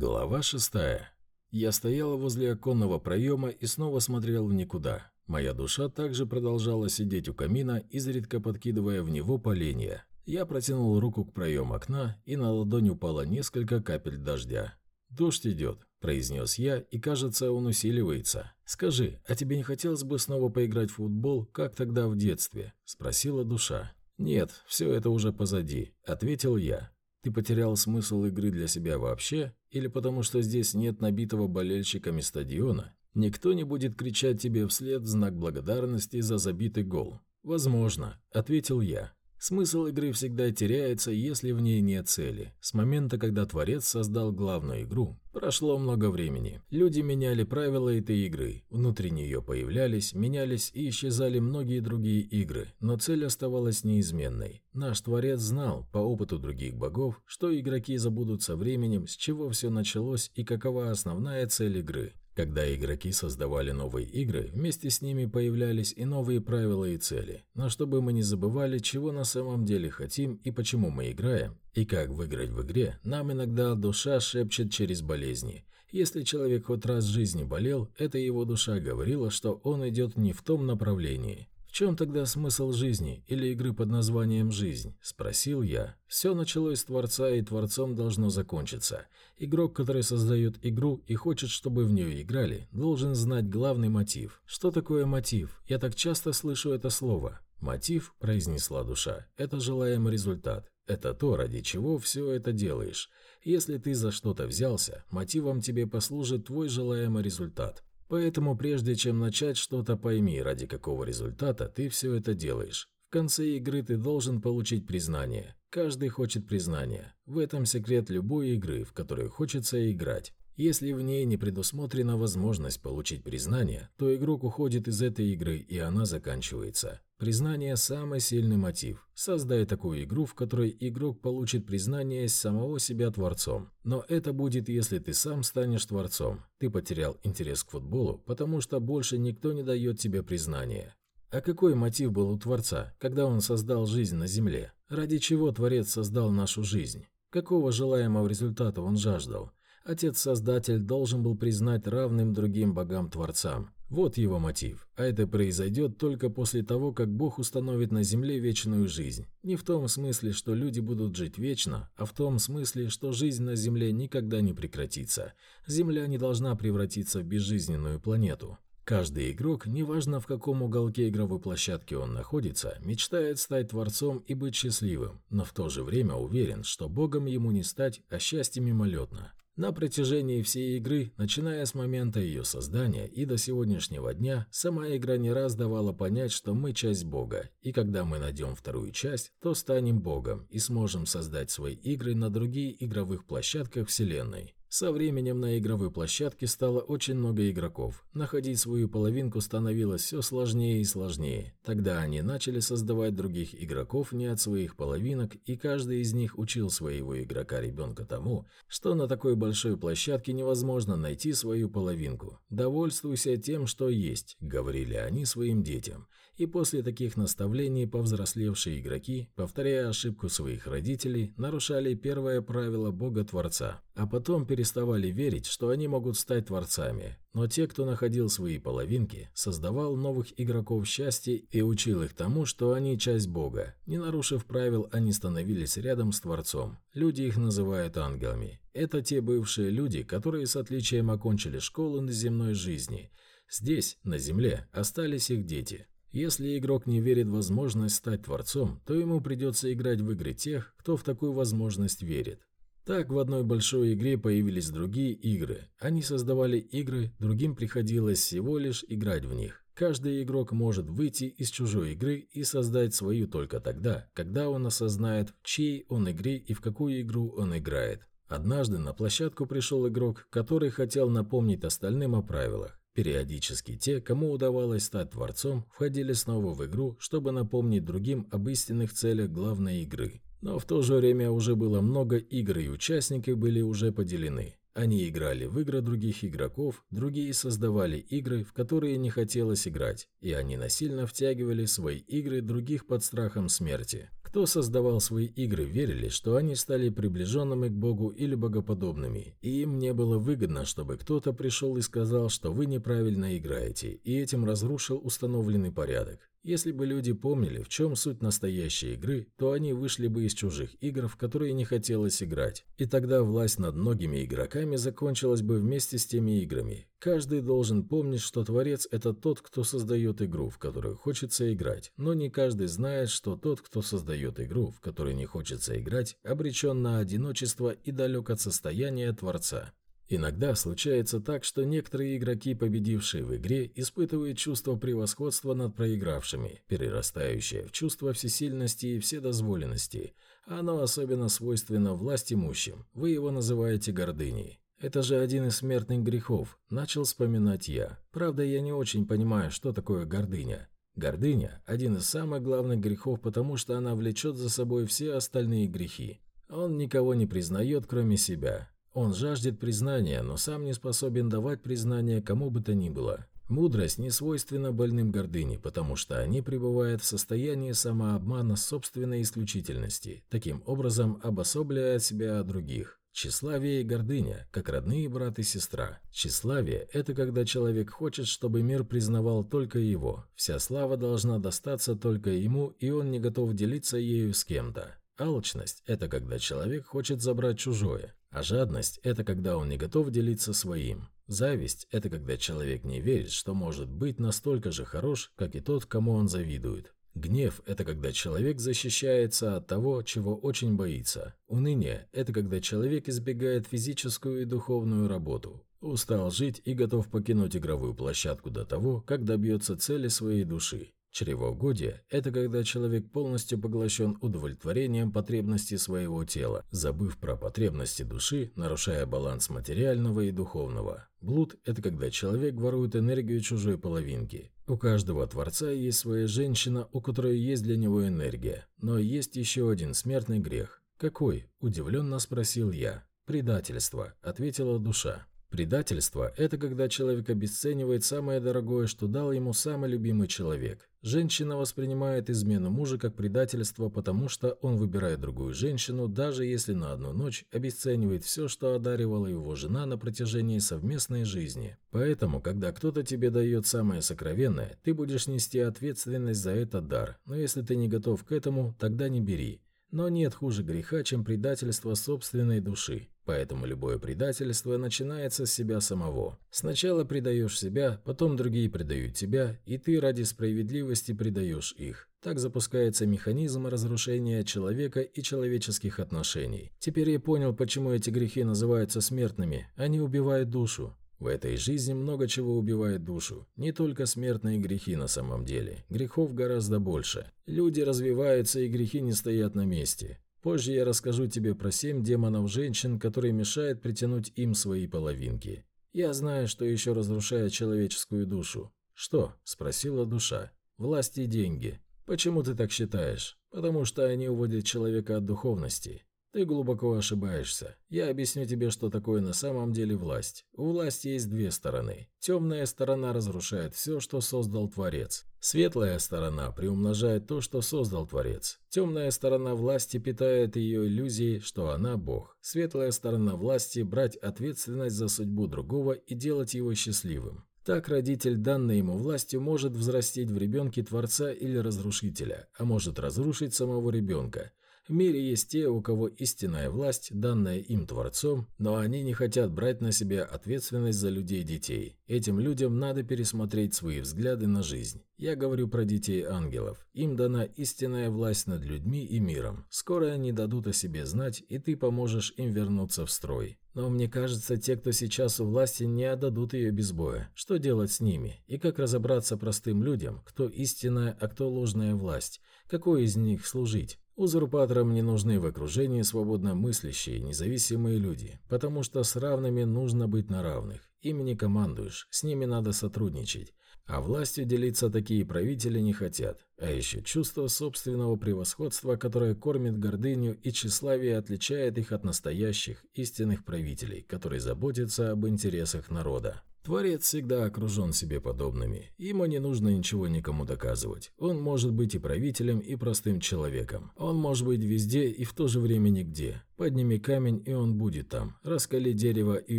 Глава шестая. Я стояла возле оконного проема и снова смотрел в никуда. Моя душа также продолжала сидеть у камина, изредка подкидывая в него поленья. Я протянул руку к проему окна, и на ладонь упало несколько капель дождя. «Дождь идет», – произнес я, и кажется, он усиливается. «Скажи, а тебе не хотелось бы снова поиграть в футбол, как тогда в детстве?» – спросила душа. «Нет, все это уже позади», – ответил я. «Ты потерял смысл игры для себя вообще? Или потому что здесь нет набитого болельщиками стадиона? Никто не будет кричать тебе вслед в знак благодарности за забитый гол?» «Возможно», – ответил я. Смысл игры всегда теряется, если в ней нет цели. С момента, когда Творец создал главную игру, прошло много времени. Люди меняли правила этой игры. Внутри нее появлялись, менялись и исчезали многие другие игры, но цель оставалась неизменной. Наш Творец знал, по опыту других богов, что игроки забудут со временем, с чего все началось и какова основная цель игры. Когда игроки создавали новые игры, вместе с ними появлялись и новые правила и цели. Но чтобы мы не забывали, чего на самом деле хотим и почему мы играем, и как выиграть в игре, нам иногда душа шепчет через болезни. Если человек хоть раз в жизни болел, это его душа говорила, что он идет не в том направлении. «В чем тогда смысл жизни или игры под названием «Жизнь»?» – спросил я. «Все началось с Творца, и Творцом должно закончиться. Игрок, который создает игру и хочет, чтобы в нее играли, должен знать главный мотив. Что такое мотив? Я так часто слышу это слово. «Мотив», – произнесла душа, – «это желаемый результат. Это то, ради чего все это делаешь. Если ты за что-то взялся, мотивом тебе послужит твой желаемый результат. Поэтому прежде чем начать что-то, пойми, ради какого результата ты все это делаешь. В конце игры ты должен получить признание. Каждый хочет признания. В этом секрет любой игры, в которую хочется играть. Если в ней не предусмотрена возможность получить признание, то игрок уходит из этой игры, и она заканчивается. Признание – самый сильный мотив. Создай такую игру, в которой игрок получит признание самого себя творцом. Но это будет, если ты сам станешь творцом. Ты потерял интерес к футболу, потому что больше никто не дает тебе признания. А какой мотив был у Творца, когда он создал жизнь на Земле? Ради чего Творец создал нашу жизнь? Какого желаемого результата он жаждал? Отец-создатель должен был признать равным другим богам-творцам. Вот его мотив. А это произойдет только после того, как Бог установит на земле вечную жизнь. Не в том смысле, что люди будут жить вечно, а в том смысле, что жизнь на земле никогда не прекратится. Земля не должна превратиться в безжизненную планету. Каждый игрок, неважно в каком уголке игровой площадки он находится, мечтает стать творцом и быть счастливым, но в то же время уверен, что богом ему не стать, а счастье мимолетно. На протяжении всей игры, начиная с момента ее создания и до сегодняшнего дня, сама игра не раз давала понять, что мы часть Бога, и когда мы найдем вторую часть, то станем Богом и сможем создать свои игры на других игровых площадках Вселенной. Со временем на игровой площадке стало очень много игроков. Находить свою половинку становилось все сложнее и сложнее. Тогда они начали создавать других игроков не от своих половинок, и каждый из них учил своего игрока-ребенка тому, что на такой большой площадке невозможно найти свою половинку. «Довольствуйся тем, что есть», — говорили они своим детям. И после таких наставлений повзрослевшие игроки, повторяя ошибку своих родителей, нарушали первое правило Бога-Творца, а потом переставали верить, что они могут стать творцами. Но те, кто находил свои половинки, создавал новых игроков счастья и учил их тому, что они часть Бога. Не нарушив правил, они становились рядом с Творцом. Люди их называют ангелами. Это те бывшие люди, которые с отличием окончили школу на земной жизни. Здесь, на земле, остались их дети. Если игрок не верит в возможность стать творцом, то ему придется играть в игры тех, кто в такую возможность верит. Так в одной большой игре появились другие игры. Они создавали игры, другим приходилось всего лишь играть в них. Каждый игрок может выйти из чужой игры и создать свою только тогда, когда он осознает, в чьей он игре и в какую игру он играет. Однажды на площадку пришел игрок, который хотел напомнить остальным о правилах. Периодически те, кому удавалось стать творцом, входили снова в игру, чтобы напомнить другим об истинных целях главной игры. Но в то же время уже было много игр, и участники были уже поделены. Они играли в игры других игроков, другие создавали игры, в которые не хотелось играть, и они насильно втягивали свои игры других под страхом смерти. Кто создавал свои игры, верили, что они стали приближенными к Богу или богоподобными, и им не было выгодно, чтобы кто-то пришел и сказал, что вы неправильно играете, и этим разрушил установленный порядок. Если бы люди помнили, в чем суть настоящей игры, то они вышли бы из чужих игр, в которые не хотелось играть. И тогда власть над многими игроками закончилась бы вместе с теми играми. Каждый должен помнить, что Творец – это тот, кто создает игру, в которую хочется играть. Но не каждый знает, что тот, кто создает игру, в которой не хочется играть, обречен на одиночество и далек от состояния Творца. Иногда случается так, что некоторые игроки, победившие в игре, испытывают чувство превосходства над проигравшими, перерастающее в чувство всесильности и вседозволенности. Оно особенно свойственно власть имущим. Вы его называете гордыней. Это же один из смертных грехов, начал вспоминать я. Правда, я не очень понимаю, что такое гордыня. Гордыня – один из самых главных грехов, потому что она влечет за собой все остальные грехи. Он никого не признает, кроме себя. Он жаждет признания, но сам не способен давать признание кому бы то ни было. Мудрость не свойственна больным гордыне, потому что они пребывают в состоянии самообмана собственной исключительности, таким образом обособляя себя от других. Тщеславие и гордыня, как родные брат и сестра. Тщеславие – это когда человек хочет, чтобы мир признавал только его. Вся слава должна достаться только ему, и он не готов делиться ею с кем-то. Алчность – это когда человек хочет забрать чужое. А жадность – это когда он не готов делиться своим. Зависть – это когда человек не верит, что может быть настолько же хорош, как и тот, кому он завидует. Гнев – это когда человек защищается от того, чего очень боится. Уныние – это когда человек избегает физическую и духовную работу. Устал жить и готов покинуть игровую площадку до того, как добьется цели своей души. Чревоугодие – это когда человек полностью поглощен удовлетворением потребностей своего тела, забыв про потребности души, нарушая баланс материального и духовного. Блуд – это когда человек ворует энергию чужой половинки. У каждого Творца есть своя женщина, у которой есть для него энергия. Но есть еще один смертный грех. «Какой?» – удивленно спросил я. «Предательство», – ответила душа. Предательство – это когда человек обесценивает самое дорогое, что дал ему самый любимый человек. Женщина воспринимает измену мужа как предательство, потому что он выбирает другую женщину, даже если на одну ночь обесценивает все, что одаривала его жена на протяжении совместной жизни. Поэтому, когда кто-то тебе дает самое сокровенное, ты будешь нести ответственность за этот дар. Но если ты не готов к этому, тогда не бери. Но нет хуже греха, чем предательство собственной души. Поэтому любое предательство начинается с себя самого. Сначала предаешь себя, потом другие предают тебя, и ты ради справедливости предаешь их. Так запускается механизм разрушения человека и человеческих отношений. Теперь я понял, почему эти грехи называются смертными. Они убивают душу. В этой жизни много чего убивает душу. Не только смертные грехи на самом деле. Грехов гораздо больше. Люди развиваются, и грехи не стоят на месте. Позже я расскажу тебе про семь демонов-женщин, которые мешают притянуть им свои половинки. Я знаю, что еще разрушает человеческую душу. «Что?» – спросила душа. «Власть и деньги. Почему ты так считаешь? Потому что они уводят человека от духовности. Ты глубоко ошибаешься. Я объясню тебе, что такое на самом деле власть. У власти есть две стороны. Темная сторона разрушает все, что создал Творец. Светлая сторона приумножает то, что создал Творец. Темная сторона власти питает ее иллюзией, что она Бог. Светлая сторона власти – брать ответственность за судьбу другого и делать его счастливым. Так родитель, данный ему властью, может взрастить в ребенке Творца или Разрушителя, а может разрушить самого ребенка. В мире есть те, у кого истинная власть, данная им Творцом, но они не хотят брать на себя ответственность за людей-детей. Этим людям надо пересмотреть свои взгляды на жизнь. Я говорю про детей-ангелов. Им дана истинная власть над людьми и миром. Скоро они дадут о себе знать, и ты поможешь им вернуться в строй. Но мне кажется, те, кто сейчас у власти, не отдадут ее без боя. Что делать с ними? И как разобраться простым людям, кто истинная, а кто ложная власть? Какой из них служить? Узурпаторам не нужны в окружении свободно мыслящие, независимые люди, потому что с равными нужно быть на равных. Ими не командуешь, с ними надо сотрудничать. А властью делиться такие правители не хотят. А еще чувство собственного превосходства, которое кормит гордыню и тщеславие отличает их от настоящих, истинных правителей, которые заботятся об интересах народа. Творец всегда окружен себе подобными. Ему не нужно ничего никому доказывать. Он может быть и правителем, и простым человеком. Он может быть везде и в то же время нигде. Подними камень, и он будет там. Раскали дерево, и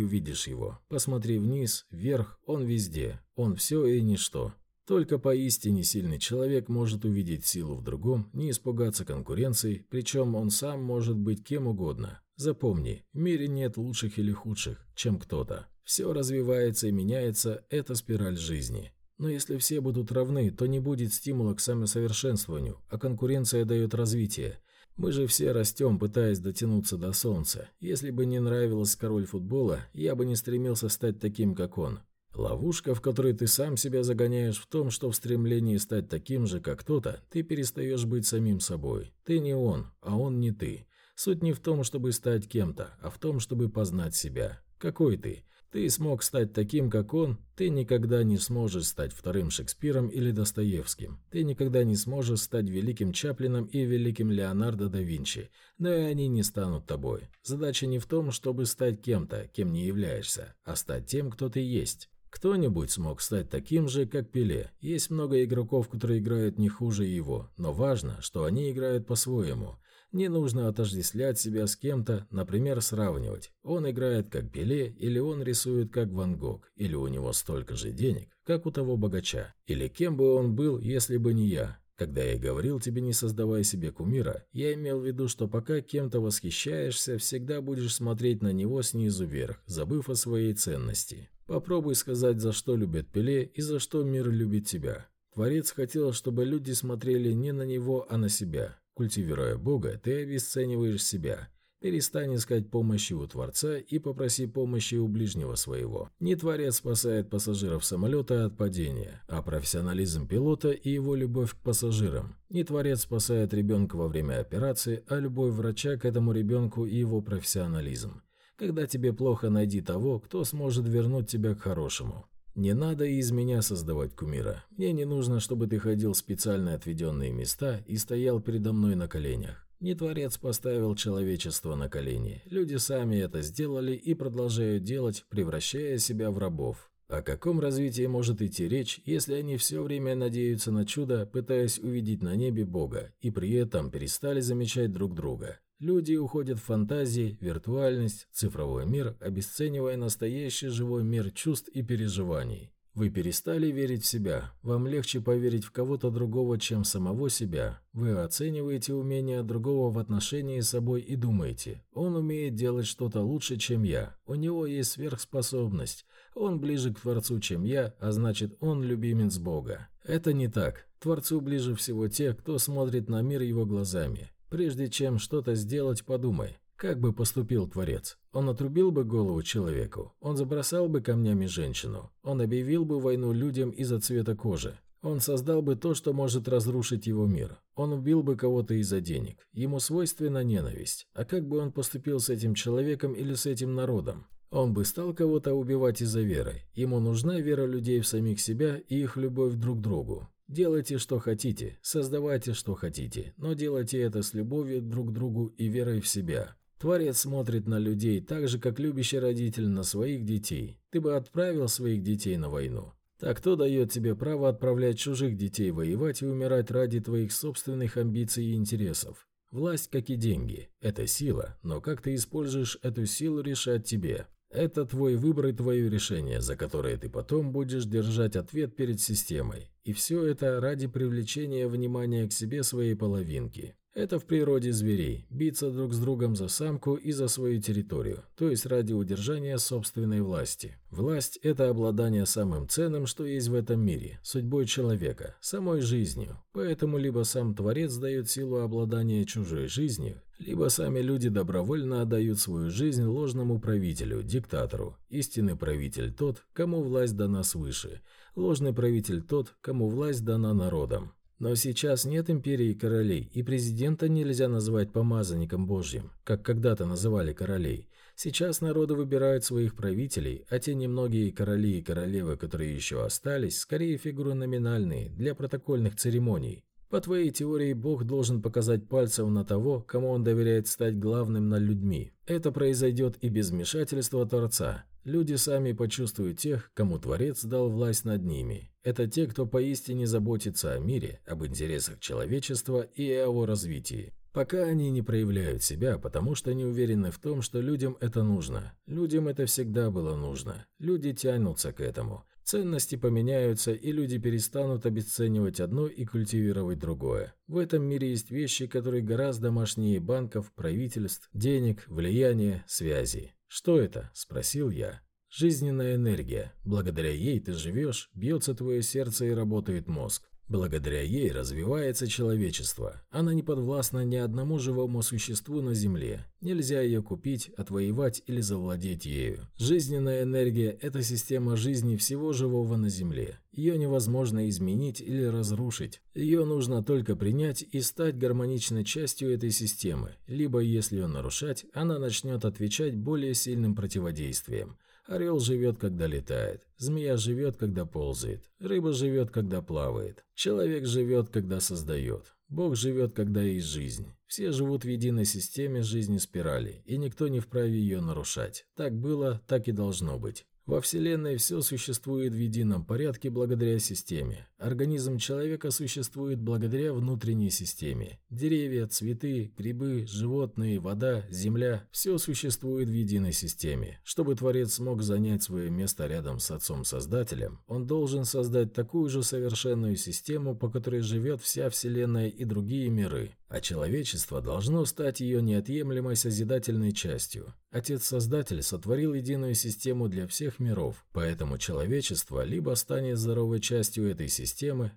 увидишь его. Посмотри вниз, вверх, он везде. Он все и ничто. Только поистине сильный человек может увидеть силу в другом, не испугаться конкуренции, причем он сам может быть кем угодно. Запомни, в мире нет лучших или худших, чем кто-то. Все развивается и меняется, это спираль жизни. Но если все будут равны, то не будет стимула к самосовершенствованию, а конкуренция дает развитие. Мы же все растем, пытаясь дотянуться до солнца. Если бы не нравилось король футбола, я бы не стремился стать таким, как он. Ловушка, в которой ты сам себя загоняешь в том, что в стремлении стать таким же, как кто-то, ты перестаешь быть самим собой. Ты не он, а он не ты. Суть не в том, чтобы стать кем-то, а в том, чтобы познать себя. Какой ты? Ты смог стать таким, как он, ты никогда не сможешь стать вторым Шекспиром или Достоевским. Ты никогда не сможешь стать великим Чаплином и великим Леонардо да Винчи, но и они не станут тобой. Задача не в том, чтобы стать кем-то, кем не являешься, а стать тем, кто ты есть. Кто-нибудь смог стать таким же, как Пеле. Есть много игроков, которые играют не хуже его, но важно, что они играют по-своему. Не нужно отождествлять себя с кем-то, например, сравнивать. Он играет как Пеле, или он рисует как Ван Гог, или у него столько же денег, как у того богача. Или кем бы он был, если бы не я. Когда я говорил тебе не создавай себе кумира, я имел в виду, что пока кем-то восхищаешься, всегда будешь смотреть на него снизу вверх, забыв о своей ценности. Попробуй сказать, за что любят Пеле и за что мир любит тебя. Творец хотел, чтобы люди смотрели не на него, а на себя. Культивируя Бога, ты обесцениваешь себя. Перестань искать помощи у Творца и попроси помощи у ближнего своего. Не Творец спасает пассажиров самолета от падения, а профессионализм пилота и его любовь к пассажирам. Не Творец спасает ребенка во время операции, а любовь врача к этому ребенку и его профессионализм. Когда тебе плохо, найди того, кто сможет вернуть тебя к хорошему. Не надо из меня создавать кумира. Мне не нужно, чтобы ты ходил в специально отведенные места и стоял передо мной на коленях. Не Творец поставил человечество на колени. Люди сами это сделали и продолжают делать, превращая себя в рабов. О каком развитии может идти речь, если они все время надеются на чудо, пытаясь увидеть на небе Бога, и при этом перестали замечать друг друга? Люди уходят в фантазии, виртуальность, цифровой мир, обесценивая настоящий живой мир чувств и переживаний. Вы перестали верить в себя. Вам легче поверить в кого-то другого, чем самого себя. Вы оцениваете умения другого в отношении с собой и думаете, он умеет делать что-то лучше, чем я. У него есть сверхспособность. Он ближе к Творцу, чем я, а значит, он любимец Бога. Это не так. Творцу ближе всего те, кто смотрит на мир его глазами. Прежде чем что-то сделать, подумай, как бы поступил Творец? Он отрубил бы голову человеку, он забросал бы камнями женщину, он объявил бы войну людям из-за цвета кожи, он создал бы то, что может разрушить его мир. Он убил бы кого-то из-за денег. Ему свойственна ненависть. А как бы он поступил с этим человеком или с этим народом? Он бы стал кого-то убивать из-за веры. Ему нужна вера людей в самих себя и их любовь друг к другу. Делайте, что хотите, создавайте, что хотите, но делайте это с любовью друг к другу и верой в себя. Творец смотрит на людей так же, как любящий родитель на своих детей. Ты бы отправил своих детей на войну. Так кто дает тебе право отправлять чужих детей воевать и умирать ради твоих собственных амбиций и интересов? Власть, как и деньги, это сила, но как ты используешь эту силу, решать тебе. Это твой выбор и твое решение, за которое ты потом будешь держать ответ перед системой. И все это ради привлечения внимания к себе своей половинки. Это в природе зверей – биться друг с другом за самку и за свою территорию, то есть ради удержания собственной власти. Власть – это обладание самым ценным, что есть в этом мире – судьбой человека, самой жизнью. Поэтому либо сам Творец дает силу обладания чужой жизнью, либо сами люди добровольно отдают свою жизнь ложному правителю, диктатору. Истинный правитель тот, кому власть дана свыше. Ложный правитель тот, кому власть дана народом. Но сейчас нет империи королей, и президента нельзя называть помазанником Божьим, как когда-то называли королей. Сейчас народы выбирают своих правителей, а те немногие короли и королевы, которые еще остались, скорее фигуры номинальные, для протокольных церемоний. По твоей теории, Бог должен показать пальцем на того, кому он доверяет стать главным над людьми. Это произойдет и без вмешательства Творца. Люди сами почувствуют тех, кому Творец дал власть над ними. Это те, кто поистине заботится о мире, об интересах человечества и о его развитии. Пока они не проявляют себя, потому что не уверены в том, что людям это нужно. Людям это всегда было нужно. Люди тянутся к этому. Ценности поменяются, и люди перестанут обесценивать одно и культивировать другое. В этом мире есть вещи, которые гораздо мощнее банков, правительств, денег, влияния, связей. «Что это?» – спросил я. «Жизненная энергия. Благодаря ей ты живешь, бьется твое сердце и работает мозг. Благодаря ей развивается человечество. Она не подвластна ни одному живому существу на Земле. Нельзя ее купить, отвоевать или завладеть ею. Жизненная энергия – это система жизни всего живого на Земле. Ее невозможно изменить или разрушить. Ее нужно только принять и стать гармоничной частью этой системы. Либо, если ее нарушать, она начнет отвечать более сильным противодействием – Орел живет, когда летает. Змея живет, когда ползает. Рыба живет, когда плавает. Человек живет, когда создает. Бог живет, когда есть жизнь. Все живут в единой системе жизни спирали, и никто не вправе ее нарушать. Так было, так и должно быть. Во Вселенной все существует в едином порядке благодаря системе. Организм человека существует благодаря внутренней системе. Деревья, цветы, грибы, животные, вода, земля – все существует в единой системе. Чтобы Творец смог занять свое место рядом с Отцом-Создателем, он должен создать такую же совершенную систему, по которой живет вся Вселенная и другие миры а человечество должно стать ее неотъемлемой созидательной частью. Отец-создатель сотворил единую систему для всех миров, поэтому человечество либо станет здоровой частью этой системы,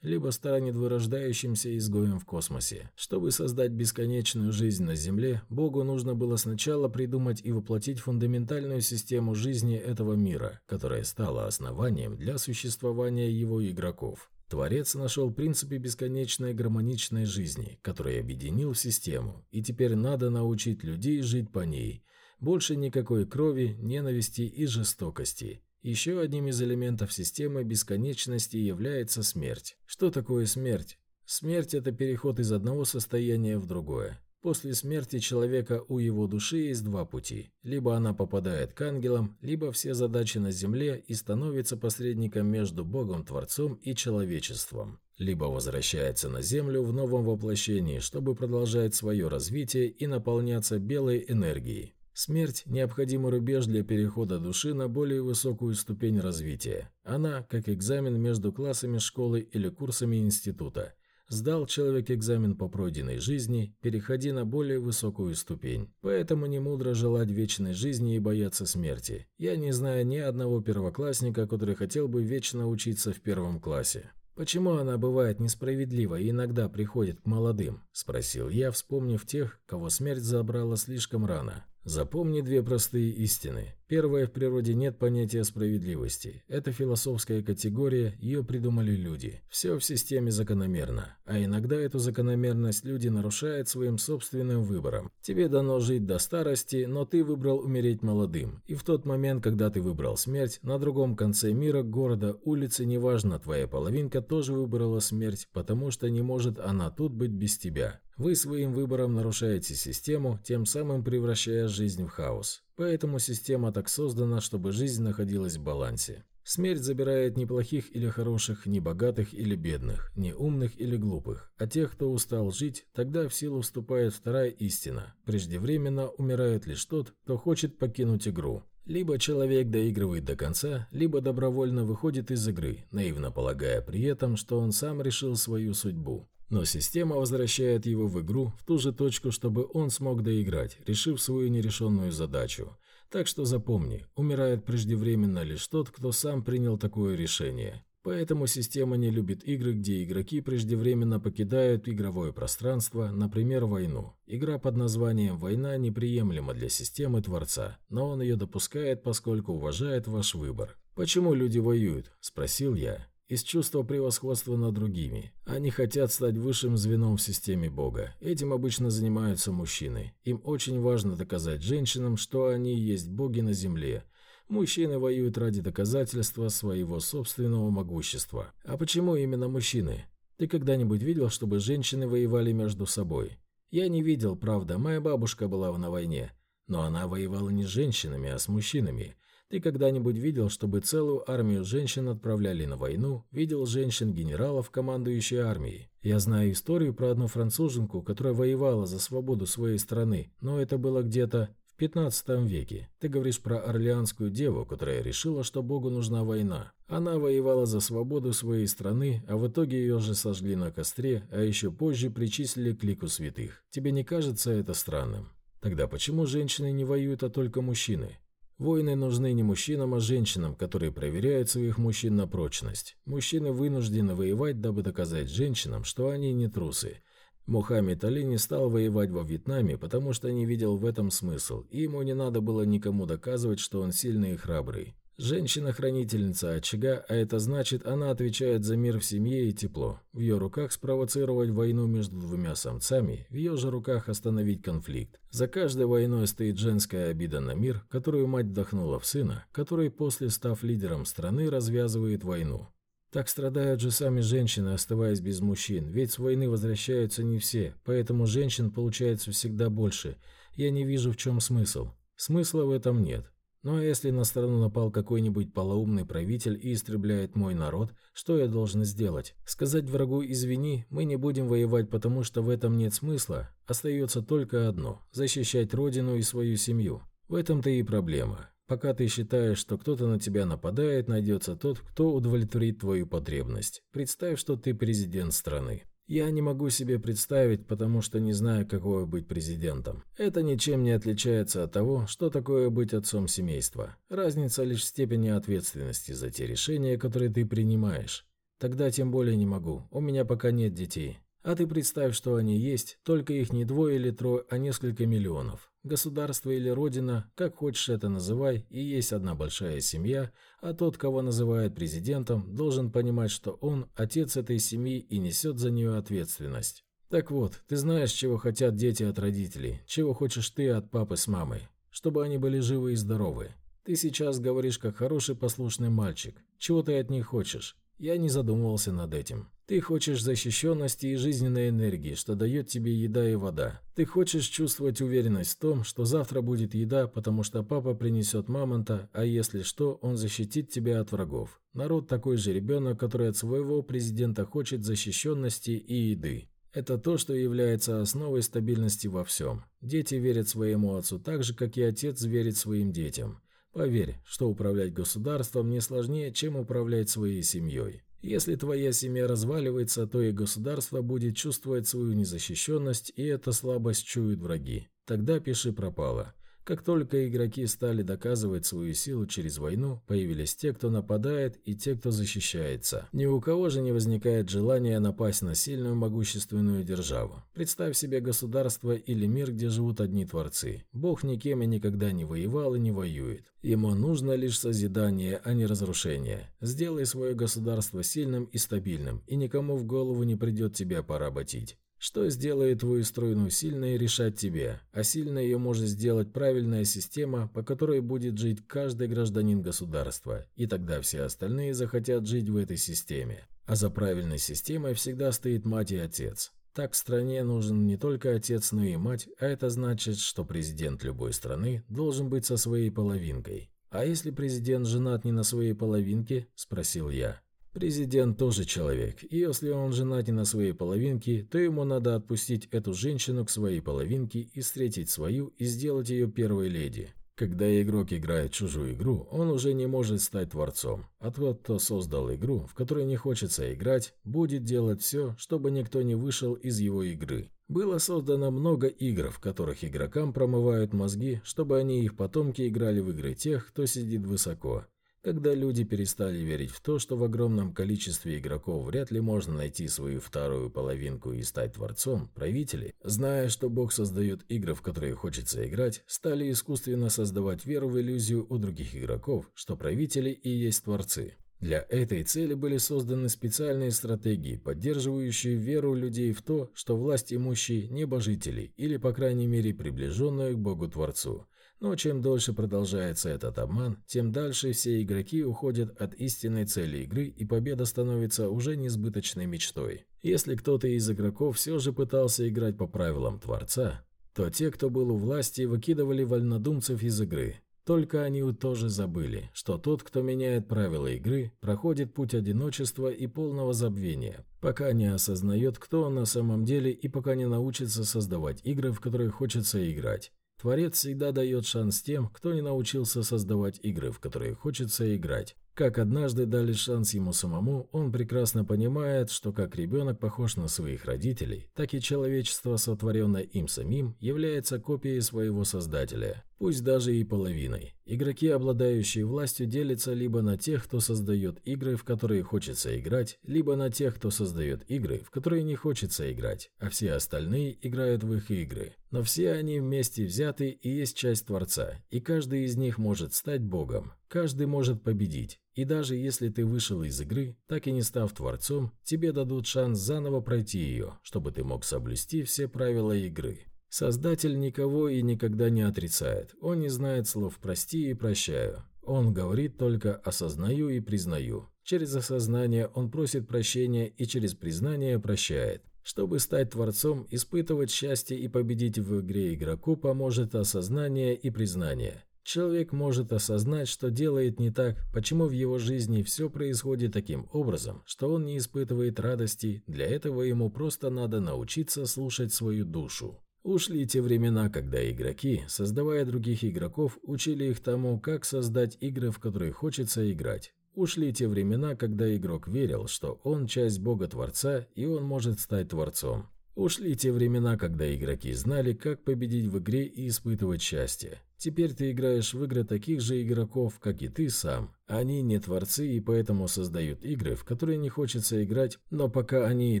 либо станет вырождающимся изгоем в космосе. Чтобы создать бесконечную жизнь на Земле, Богу нужно было сначала придумать и воплотить фундаментальную систему жизни этого мира, которая стала основанием для существования его игроков. Творец нашел принципы бесконечной гармоничной жизни, которые объединил в систему, и теперь надо научить людей жить по ней. Больше никакой крови, ненависти и жестокости. Еще одним из элементов системы бесконечности является смерть. Что такое смерть? Смерть – это переход из одного состояния в другое. После смерти человека у его души есть два пути. Либо она попадает к ангелам, либо все задачи на земле и становится посредником между Богом-творцом и человечеством. Либо возвращается на землю в новом воплощении, чтобы продолжать свое развитие и наполняться белой энергией. Смерть – необходимый рубеж для перехода души на более высокую ступень развития. Она, как экзамен между классами школы или курсами института – Сдал человек экзамен по пройденной жизни, переходи на более высокую ступень. Поэтому не мудро желать вечной жизни и бояться смерти. Я не знаю ни одного первоклассника, который хотел бы вечно учиться в первом классе. «Почему она бывает несправедлива и иногда приходит к молодым?» – спросил я, вспомнив тех, кого смерть забрала слишком рано. Запомни две простые истины. Первое, в природе нет понятия справедливости. Это философская категория, ее придумали люди. Все в системе закономерно. А иногда эту закономерность люди нарушают своим собственным выбором. Тебе дано жить до старости, но ты выбрал умереть молодым. И в тот момент, когда ты выбрал смерть, на другом конце мира, города, улицы, неважно, твоя половинка тоже выбрала смерть, потому что не может она тут быть без тебя. Вы своим выбором нарушаете систему, тем самым превращая жизнь в хаос. Поэтому система так создана, чтобы жизнь находилась в балансе. Смерть забирает не плохих или хороших, не богатых или бедных, не умных или глупых, а тех, кто устал жить, тогда в силу вступает вторая истина. Преждевременно умирает лишь тот, кто хочет покинуть игру. Либо человек доигрывает до конца, либо добровольно выходит из игры, наивно полагая при этом, что он сам решил свою судьбу. Но система возвращает его в игру в ту же точку, чтобы он смог доиграть, решив свою нерешенную задачу. Так что запомни, умирает преждевременно лишь тот, кто сам принял такое решение. Поэтому система не любит игры, где игроки преждевременно покидают игровое пространство, например, войну. Игра под названием «Война» неприемлема для системы Творца, но он ее допускает, поскольку уважает ваш выбор. «Почему люди воюют?» – спросил я. Из чувства превосходства над другими. Они хотят стать высшим звеном в системе Бога. Этим обычно занимаются мужчины. Им очень важно доказать женщинам, что они есть боги на земле. Мужчины воюют ради доказательства своего собственного могущества. А почему именно мужчины? Ты когда-нибудь видел, чтобы женщины воевали между собой? Я не видел, правда, моя бабушка была на войне. Но она воевала не с женщинами, а с мужчинами. Ты когда-нибудь видел, чтобы целую армию женщин отправляли на войну? Видел женщин-генералов, командующих армией? Я знаю историю про одну француженку, которая воевала за свободу своей страны, но это было где-то в 15 веке. Ты говоришь про орлеанскую деву, которая решила, что Богу нужна война. Она воевала за свободу своей страны, а в итоге ее же сожгли на костре, а еще позже причислили к лику святых. Тебе не кажется это странным? Тогда почему женщины не воюют, а только мужчины? Войны нужны не мужчинам, а женщинам, которые проверяют своих мужчин на прочность. Мужчины вынуждены воевать, дабы доказать женщинам, что они не трусы. Мухаммед Али не стал воевать во Вьетнаме, потому что не видел в этом смысл, и ему не надо было никому доказывать, что он сильный и храбрый. Женщина-хранительница очага, а это значит, она отвечает за мир в семье и тепло. В ее руках спровоцировать войну между двумя самцами, в ее же руках остановить конфликт. За каждой войной стоит женская обида на мир, которую мать вдохнула в сына, который после, став лидером страны, развязывает войну. Так страдают же сами женщины, оставаясь без мужчин, ведь с войны возвращаются не все, поэтому женщин получается всегда больше. Я не вижу, в чем смысл. Смысла в этом нет. А если на страну напал какой-нибудь полоумный правитель и истребляет мой народ, что я должен сделать? Сказать врагу «извини, мы не будем воевать, потому что в этом нет смысла»? Остается только одно – защищать родину и свою семью. В этом-то и проблема. Пока ты считаешь, что кто-то на тебя нападает, найдется тот, кто удовлетворит твою потребность. Представь, что ты президент страны. Я не могу себе представить, потому что не знаю, какое быть президентом. Это ничем не отличается от того, что такое быть отцом семейства. Разница лишь в степени ответственности за те решения, которые ты принимаешь. Тогда тем более не могу. У меня пока нет детей. А ты представь, что они есть, только их не двое или трое, а несколько миллионов. Государство или родина, как хочешь это называй, и есть одна большая семья, а тот, кого называют президентом, должен понимать, что он отец этой семьи и несет за нее ответственность. Так вот, ты знаешь, чего хотят дети от родителей, чего хочешь ты от папы с мамой, чтобы они были живы и здоровы. Ты сейчас говоришь как хороший послушный мальчик. Чего ты от них хочешь? Я не задумывался над этим. Ты хочешь защищенности и жизненной энергии, что дает тебе еда и вода. Ты хочешь чувствовать уверенность в том, что завтра будет еда, потому что папа принесет мамонта, а если что, он защитит тебя от врагов. Народ такой же ребенок, который от своего президента хочет защищенности и еды. Это то, что является основой стабильности во всем. Дети верят своему отцу так же, как и отец верит своим детям. Поверь, что управлять государством не сложнее, чем управлять своей семьей. Если твоя семья разваливается, то и государство будет чувствовать свою незащищенность, и эта слабость чуют враги. Тогда пиши пропало. Как только игроки стали доказывать свою силу через войну, появились те, кто нападает, и те, кто защищается. Ни у кого же не возникает желания напасть на сильную могущественную державу. Представь себе государство или мир, где живут одни творцы. Бог никем и никогда не воевал и не воюет. Ему нужно лишь созидание, а не разрушение. Сделай свое государство сильным и стабильным, и никому в голову не придет тебя поработить. Что сделает твою стройную сильной, решать тебе, а сильной ее может сделать правильная система, по которой будет жить каждый гражданин государства, и тогда все остальные захотят жить в этой системе. А за правильной системой всегда стоит мать и отец. Так стране нужен не только отец, но и мать, а это значит, что президент любой страны должен быть со своей половинкой. «А если президент женат не на своей половинке?» – спросил я. Президент тоже человек, и если он женат не на своей половинке, то ему надо отпустить эту женщину к своей половинке и встретить свою и сделать ее первой леди. Когда игрок играет чужую игру, он уже не может стать творцом, а тот, кто создал игру, в которой не хочется играть, будет делать все, чтобы никто не вышел из его игры. Было создано много игр, в которых игрокам промывают мозги, чтобы они и их потомки играли в игры тех, кто сидит высоко. Когда люди перестали верить в то, что в огромном количестве игроков вряд ли можно найти свою вторую половинку и стать творцом, правители, зная, что Бог создает игры, в которые хочется играть, стали искусственно создавать веру в иллюзию у других игроков, что правители и есть творцы. Для этой цели были созданы специальные стратегии, поддерживающие веру людей в то, что власть имущие небожители или, по крайней мере, приближенные к Богу-Творцу. Но чем дольше продолжается этот обман, тем дальше все игроки уходят от истинной цели игры, и победа становится уже несбыточной мечтой. Если кто-то из игроков все же пытался играть по правилам Творца, то те, кто был у власти, выкидывали вольнодумцев из игры. Только они тоже забыли, что тот, кто меняет правила игры, проходит путь одиночества и полного забвения, пока не осознает, кто он на самом деле и пока не научится создавать игры, в которые хочется играть. Творец всегда дает шанс тем, кто не научился создавать игры, в которые хочется играть. Как однажды дали шанс ему самому, он прекрасно понимает, что как ребенок похож на своих родителей, так и человечество, сотворенное им самим, является копией своего создателя, пусть даже и половиной. Игроки, обладающие властью, делятся либо на тех, кто создает игры, в которые хочется играть, либо на тех, кто создает игры, в которые не хочется играть, а все остальные играют в их игры. Но все они вместе взяты и есть часть Творца, и каждый из них может стать Богом. Каждый может победить. И даже если ты вышел из игры, так и не став творцом, тебе дадут шанс заново пройти ее, чтобы ты мог соблюсти все правила игры. Создатель никого и никогда не отрицает. Он не знает слов «прости» и «прощаю». Он говорит только «осознаю» и «признаю». Через осознание он просит прощения и через признание прощает. Чтобы стать творцом, испытывать счастье и победить в игре игроку поможет осознание и признание. Человек может осознать, что делает не так, почему в его жизни все происходит таким образом, что он не испытывает радости, для этого ему просто надо научиться слушать свою душу. Ушли те времена, когда игроки, создавая других игроков, учили их тому, как создать игры, в которые хочется играть. Ушли те времена, когда игрок верил, что он часть Бога-Творца и он может стать Творцом. Ушли те времена, когда игроки знали, как победить в игре и испытывать счастье. Теперь ты играешь в игры таких же игроков, как и ты сам. Они не творцы и поэтому создают игры, в которые не хочется играть, но пока они и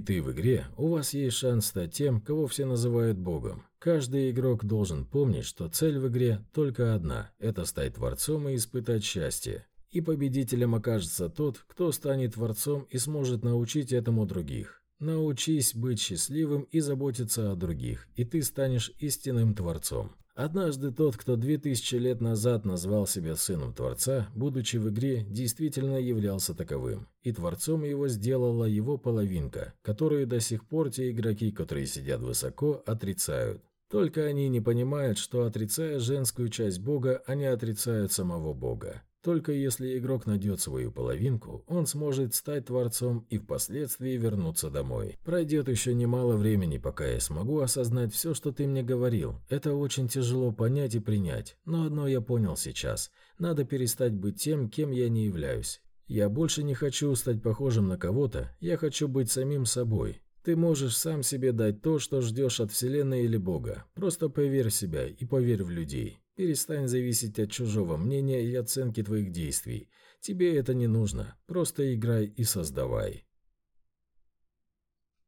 ты в игре, у вас есть шанс стать тем, кого все называют богом. Каждый игрок должен помнить, что цель в игре только одна – это стать творцом и испытать счастье. И победителем окажется тот, кто станет творцом и сможет научить этому других. Научись быть счастливым и заботиться о других, и ты станешь истинным Творцом. Однажды тот, кто две тысячи лет назад назвал себя сыном Творца, будучи в игре, действительно являлся таковым. И Творцом его сделала его половинка, которую до сих пор те игроки, которые сидят высоко, отрицают. Только они не понимают, что отрицая женскую часть Бога, они отрицают самого Бога. Только если игрок найдет свою половинку, он сможет стать творцом и впоследствии вернуться домой. Пройдет еще немало времени, пока я смогу осознать все, что ты мне говорил. Это очень тяжело понять и принять. Но одно я понял сейчас. Надо перестать быть тем, кем я не являюсь. Я больше не хочу стать похожим на кого-то, я хочу быть самим собой. Ты можешь сам себе дать то, что ждешь от Вселенной или Бога. Просто поверь в себя и поверь в людей. Перестань зависеть от чужого мнения и оценки твоих действий. Тебе это не нужно. Просто играй и создавай.